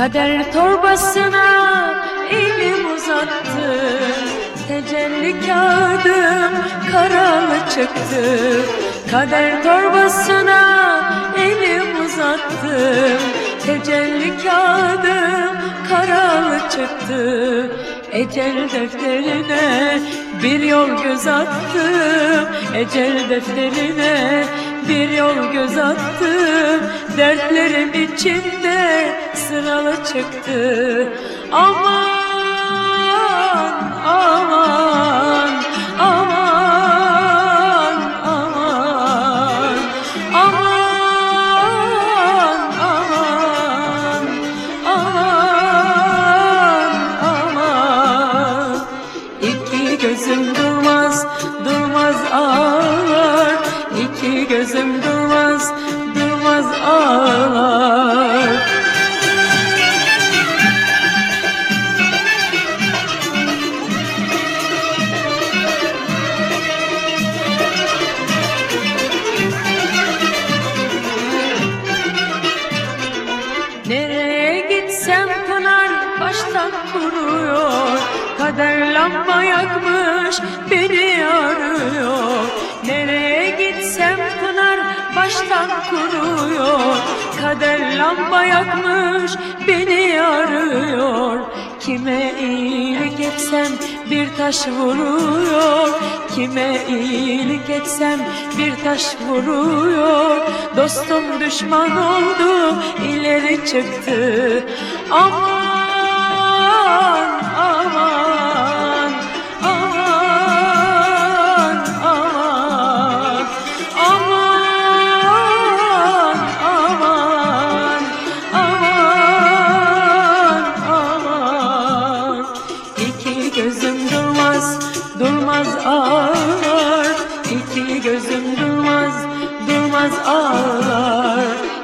Kader torbasına elim uzattım Tecelli kağıdım karalı çıktı. Kader torbasına elim uzattım Tecelli kağıdım karalı çıktı. Ecel defterine bir yol göz attım. Ecel defterine bir yol göz attım Dertlerim içinde sıralı çıktı. Aman aman aman aman aman aman aman aman. İki gözüm durmaz durmaz ağlar. İki gözüm durmaz Nereye gitsem pınar baştan kuruyor Kader lamba yakmış beni arıyor. Nereye kuruyor. Kader lamba yakmış beni arıyor. Kime iyilik etsem bir taş vuruyor. Kime iyilik etsem bir taş vuruyor. Dostum düşman oldu ileri çıktı. Aman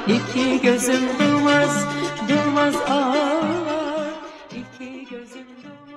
İki gözüm durmaz, durmaz ağlar. İki gözüm durmaz.